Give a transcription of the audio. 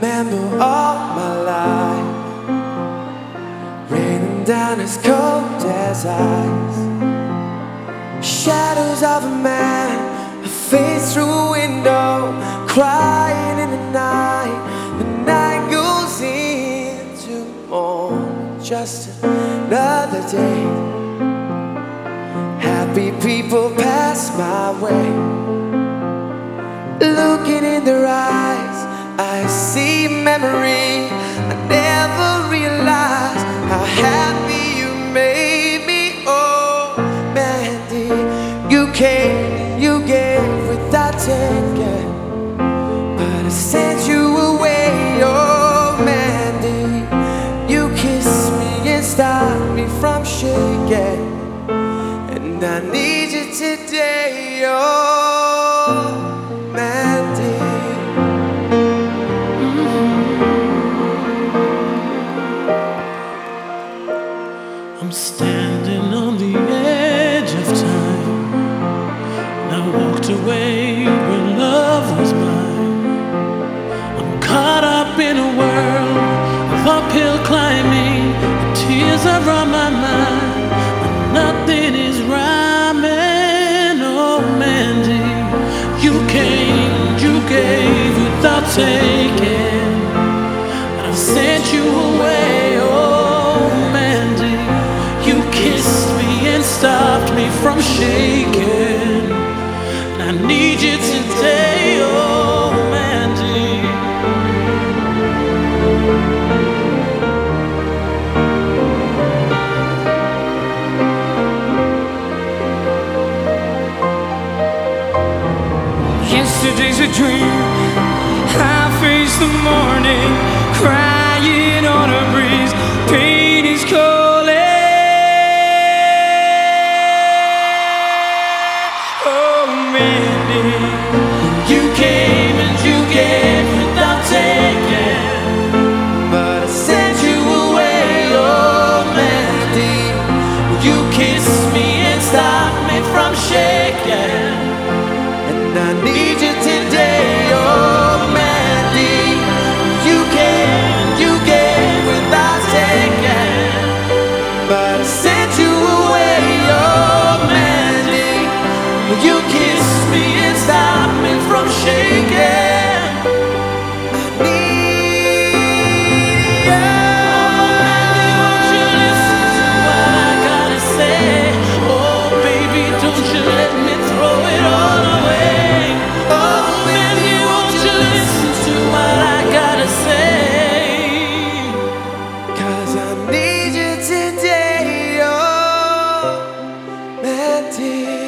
remember all my life. Raining down as cold as ice. Shadows of a man A face through window Crying in the night. The night goes into morn Just another day. Happy people pass my way. Looking in their eyes I memory. I never realized how happy you made me. Oh, Mandy, you came, you gave without taking, but I sent you away. Oh, Mandy, you kissed me and stopped me from shaking, and I need you today. I'm standing on the edge of time. And I walked away when love was mine. I'm caught up in a world of uphill climbing. and Tears are on my mind. Nothing is rhyming. Oh, Mandy, you came, you gave without taking. Shaking. I need you today, oh Mandy. Yesterday's a dream. I face the morning, shaking. And I need eternity.